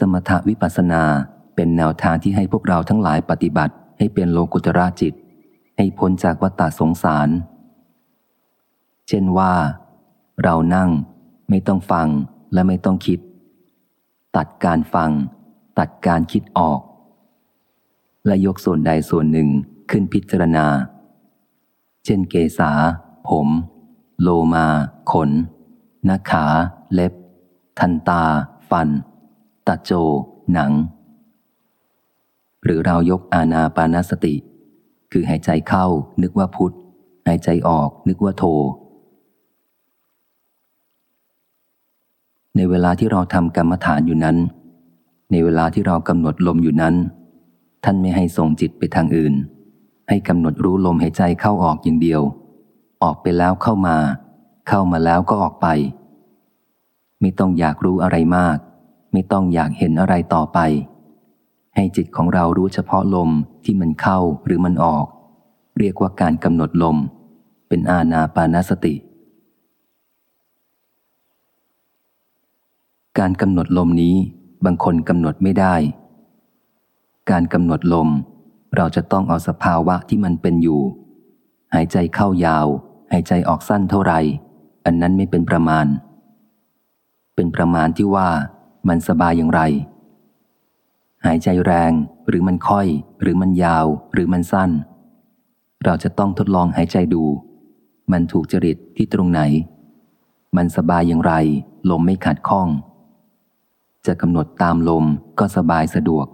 สมถวิปัสนาเป็นแนวทางที่ให้พวกเราทั้งหลายปฏิบัติ ให้เป็นโลกุตระจิต ให้พ้นจากวัฏฏสงสาร เช่นว่า เรานั่งไม่ต้องฟังและไม่ต้องคิด ตัดการฟัง ตัดการคิดออก และยกส่วนใดส่วนหนึ่งขึ้นพิจารณา เช่นเกษา ผม โลมา ขน นาขา เล็บ ทันตา ฟัน โจ หนัง หรือเรายกอาณาปานสติ คือหายใจเข้านึกว่าพุทธหายใจออกนึกว่าโท ในเวลาที่เราทำกรรมฐานอยู่นั้น ในเวลาที่เรากำหนดลมอยู่นั้น ท่านไม่ให้ส่งจิตไปทางอื่น ให้กำหนดรู้ลมหายใจเข้าออกอย่างเดียว ออกไปแล้วเข้ามา เข้ามาแล้วก็ออกไป ไม่ต้องอยากรู้อะไรมาก ไม่ต้องอยากเห็นอะไรต่อไป ให้จิตของเรารู้เฉพาะลมที่มันเข้าหรือมันออก เรียกว่าการกำหนดลม เป็นอาณาปานสติ การกำหนดลมนี้บางคนกำหนดไม่ได้ การกำหนดลม เราจะต้องเอาสภาวะที่มันเป็นอยู่ หายใจเข้ายาว หายใจออกสั้นเท่าไหร่อันนั้นไม่เป็นประมาณ เป็นประมาณที่ว่า มันสบายอย่างไร หายใจแรงหรือมันค่อย หรือมันยาว หรือมันสั้น เราจะต้องทดลองหายใจดู มันถูกจริตที่ตรงไหน มันสบายอย่างไร ลมไม่ขัดข้อง จะกำหนดตามลมก็สบายสะดวก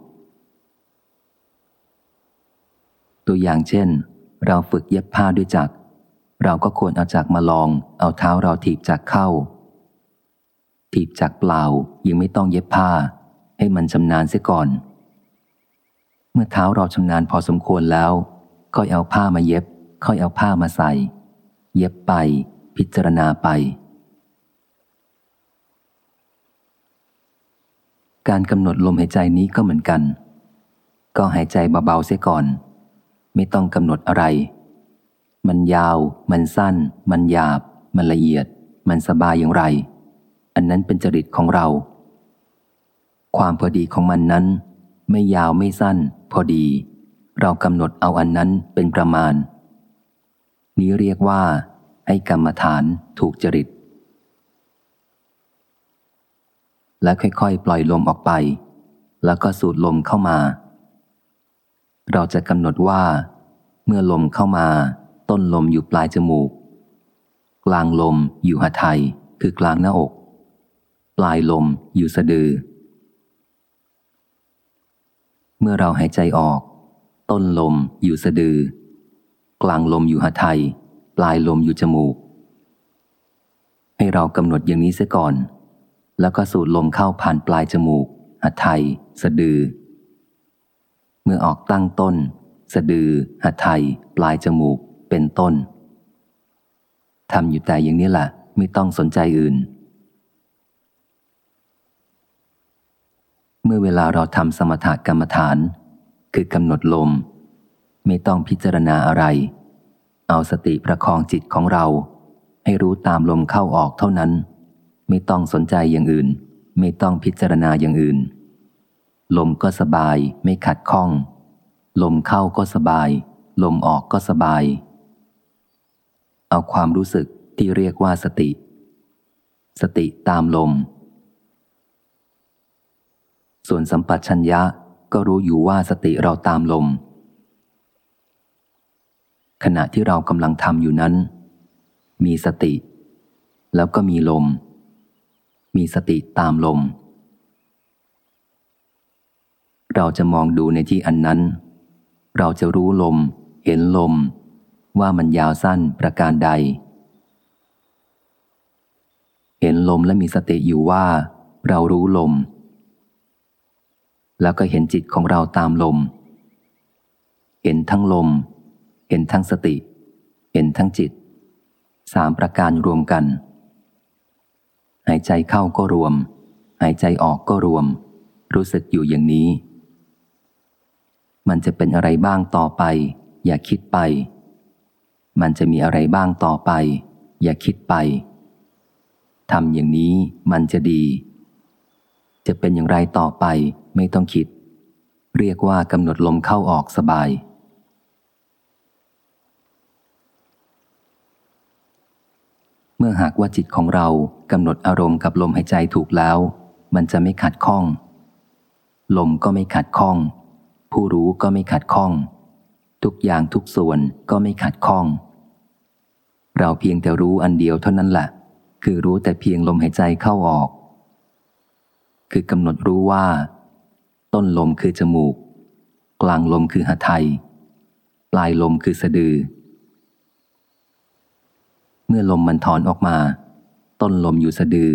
ตัวอย่างเช่น เราฝึกเย็บผ้าด้วยจักรเราก็ควรเอาจักรมาลอง เอาเท้าเราถีบจักรเข้า ถีบจักเปล่ายังไม่ต้องเย็บผ้า ให้มันชำนาญเสียก่อน เมื่อเท้าเราชำนาญพอสมควรแล้ว ค่อยเอาผ้ามาเย็บ ค่อยเอาผ้ามาใส่ เย็บไป พิจารณาไป การกำหนดลมหายใจนี้ก็เหมือนกัน ก็หายใจเบาๆเสียก่อน ไม่ต้องกำหนดอะไร มันยาว มันสั้น มันหยาบ มันละเอียด มันสบายอย่างไร อันนั้นเป็นจริตของเรา ความพอดีของมันนั้น ไม่ยาวไม่สั้น พอดี เรากำหนดเอาอันนั้นเป็นประมาณ นี้เรียกว่า ให้กรรมฐานถูกจริต และค่อยๆ ปล่อยลมออกไป แล้วก็สูดลมเข้ามา เราจะกำหนดว่า เมื่อลมเข้ามา ต้นลมอยู่ปลายจมูก กลางลมอยู่หัไทยคือกลางหน้าอก ปลายลมอยู่สะดือ เมื่อเราหายใจออก ต้นลมอยู่สะดือ กลางลมอยู่หัไทย ปลายลมอยู่จมูก ให้เรากำหนดอย่างนี้เสียก่อน แล้วก็สูดลมเข้าผ่านปลายจมูกหัไทย สะดือ เมื่อออกตั้งต้น สะดือหัไทย ปลายจมูกเป็นต้นทำอยู่แต่อย่างนี้แหละไม่ต้องสนใจอื่น เมื่อเวลาเราทำสมถกรรมฐาน คือกำหนดลม ไม่ต้องพิจารณาอะไร เอาสติประคองจิตของเรา ให้รู้ตามลมเข้าออกเท่านั้น ไม่ต้องสนใจอย่างอื่น ไม่ต้องพิจารณาอย่างอื่น ลมก็สบายไม่ขัดข้อง ลมเข้าก็สบาย ลมออกก็สบาย เอาความรู้สึกที่เรียกว่าสติ สติตามลม ส่วนสัมปชัญญะก็รู้อยู่ว่าสติเราตามลม ขณะที่เรากำลังทำอยู่นั้น มีสติ แล้วก็มีลม มีสติตามลม เราจะมองดูในที่อันนั้น เราจะรู้ลม เห็นลม ว่ามันยาวสั้นประการใด เห็นลมและมีสติอยู่ว่า เรารู้ลม แล้วก็เห็นจิตของเราตามลม เห็นทั้งลม เห็นทั้งสติ เห็นทั้งจิต สามประการรวมกัน หายใจเข้าก็รวม หายใจออกก็รวม รู้สึกอยู่อย่างนี้ มันจะเป็นอะไรบ้างต่อไป อย่าคิดไป มันจะมีอะไรบ้างต่อไป อย่าคิดไปทำอย่างนี้มันจะดี จะเป็นอย่างไรต่อไป ไม่ต้องคิด เรียกว่ากำหนดลมเข้าออกสบาย เมื่อหากว่าจิตของเรากำหนดอารมณ์กับลมหายใจถูกแล้ว มันจะไม่ขัดข้อง ลมก็ไม่ขัดข้อง ผู้รู้ก็ไม่ขัดข้อง ทุกอย่างทุกส่วนก็ไม่ขัดข้อง เราเพียงแต่รู้อันเดียวเท่านั้นแหละคือรู้แต่เพียงลมหายใจเข้าออก คือกำหนดรู้ว่า ต้นลมคือจมูก กลางลมคือหทัยปลายลมคือสะดือ เมื่อลมมันถอนออกมา ต้นลมอยู่สะดือ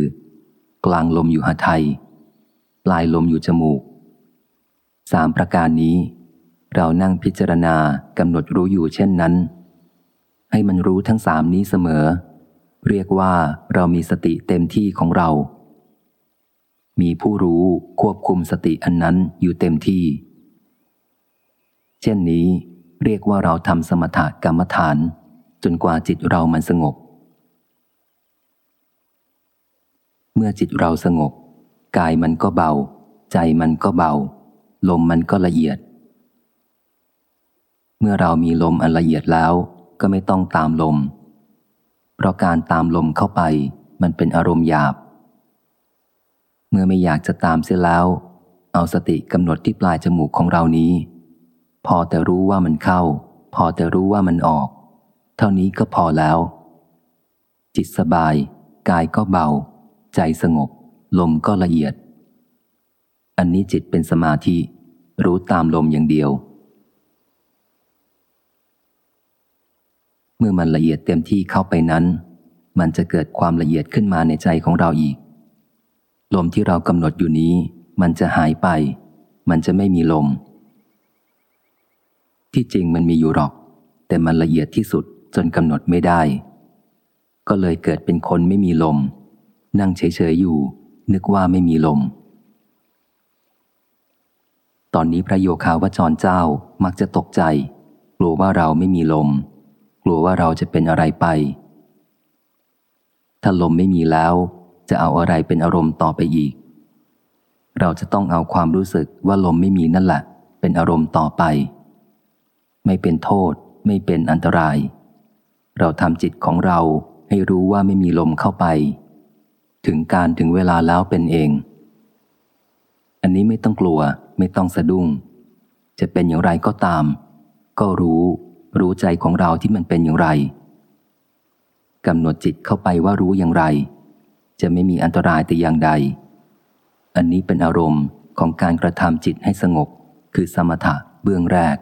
กลางลมอยู่หทัยปลายลมอยู่จมูกสามประการนี้ เรานั่งพิจารณากำหนดรู้อยู่เช่นนั้น ให้มันรู้ทั้งสามนี้เสมอ เรียกว่าเรามีสติเต็มที่ของเรา มีผู้รู้ควบคุมสติอันนั้นอยู่เต็มที่ เช่นนี้เรียกว่าเราทำสมถกรรมฐาน จนกว่าจิตเรามันสงบ เมื่อจิตเราสงบ กายมันก็เบา ใจมันก็เบา ลมมันก็ละเอียด เมื่อเรามีลมอันละเอียดแล้วก็ไม่ต้องตามลม เพราะการตามลมเข้าไปมันเป็นอารมณ์หยาบ เมื่อไม่อยากจะตามเสียแล้ว เอาสติกำหนดที่ปลายจมูกของเรานี้ พอแต่รู้ว่ามันเข้า พอแต่รู้ว่ามันออก เท่านี้ก็พอแล้ว จิตสบาย กายก็เบา ใจสงบ ลมก็ละเอียด อันนี้จิตเป็นสมาธิ รู้ตามลมอย่างเดียว เมื่อมันละเอียดเต็มที่เข้าไปนั้น มันจะเกิดความละเอียดขึ้นมาในใจของเราอีก ลมที่เรากำหนดอยู่นี้ มันจะหายไป มันจะไม่มีลม ที่จริงมันมีอยู่หรอก แต่มันละเอียดที่สุดจนกำหนดไม่ได้ ก็เลยเกิดเป็นคนไม่มีลม นั่งเฉยๆอยู่ นึกว่าไม่มีลม ตอนนี้พระโยคาวจรเจ้ามักจะตกใจ กลัวว่าเราไม่มีลม กลัวว่าเราจะเป็นอะไรไป ถ้าลมไม่มีแล้ว จะเอาอะไรเป็นอารมณ์ต่อไปอีก เราจะต้องเอาความรู้สึกว่าลมไม่มีนั่นแหละเป็นอารมณ์ต่อไป ไม่เป็นโทษ ไม่เป็นอันตราย เราทำจิตของเราให้รู้ว่าไม่มีลมเข้าไป ถึงการถึงเวลาแล้วเป็นเอง อันนี้ไม่ต้องกลัว ไม่ต้องสะดุ้ง จะเป็นอย่างไรก็ตาม ก็รู้ รู้ใจของเราที่มันเป็นอย่างไรกำหนดจิตเข้าไปว่ารู้อย่างไร จะไม่มีอันตรายแต่อย่างใด อันนี้เป็นอารมณ์ของการกระทำจิตให้สงบ คือสมถะเบื้องแรก